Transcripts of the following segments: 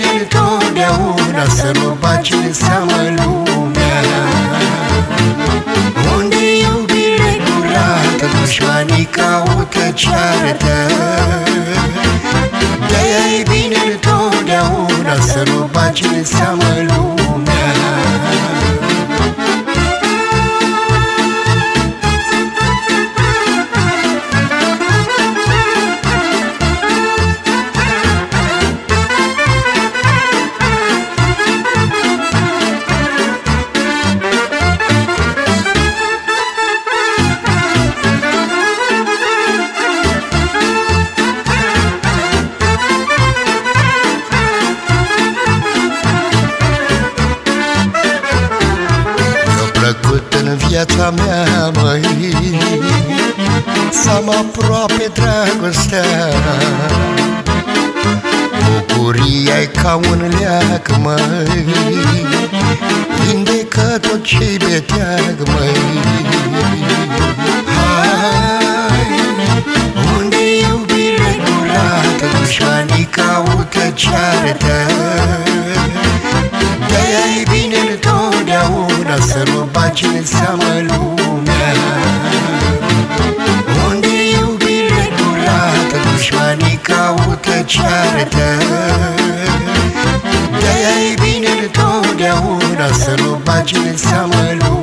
bine întotdeauna Să nu faci în seamă lumea. Unde iubire curată Dușmanii caută ceartă? De-aia e bine întotdeauna Să nu faci în seamă plăcut în viața mea, măi. Să am aproape dragostea. Bucuria e ca un leac, măi. Vindecă tot ce-i beteag, măi. Hai, unde iubire curată Dușmanii caută ceartă Să nu bagi în seamă lumea. Unde iubire curată Dușmanii caută ceartă? De-aia e bine întotdeauna Să nu bagi în seamă lumea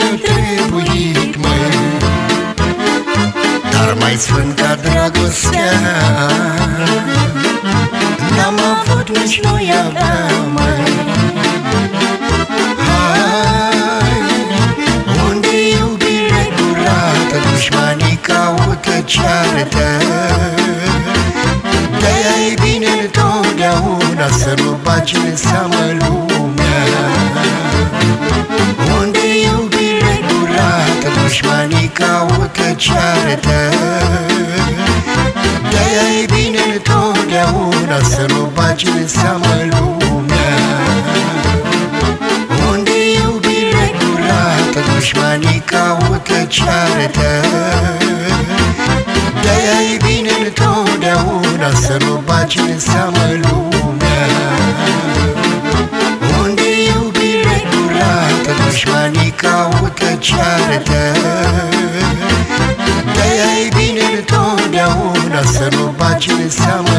mi-a trebuit, măi. Dar mai sfânt ca dragostea. N-am avut, nici nu-i avea, măi. Hai, unde iubire curată Dușmanii caută ceartă? De-aia e bine întotdeauna Să nu bagi în seamă lumea Dușmanii caută ceartă. De-aia e bine întotdeauna Să nu bagi în seamă lumea. Unde iubire curată Dușmanii caută ceartă. De-aia e bine întotdeauna Să nu bagi în seamă lumea Dușmanii caută ceartă De-aia e bine întotdeauna Să nu bagi în seamă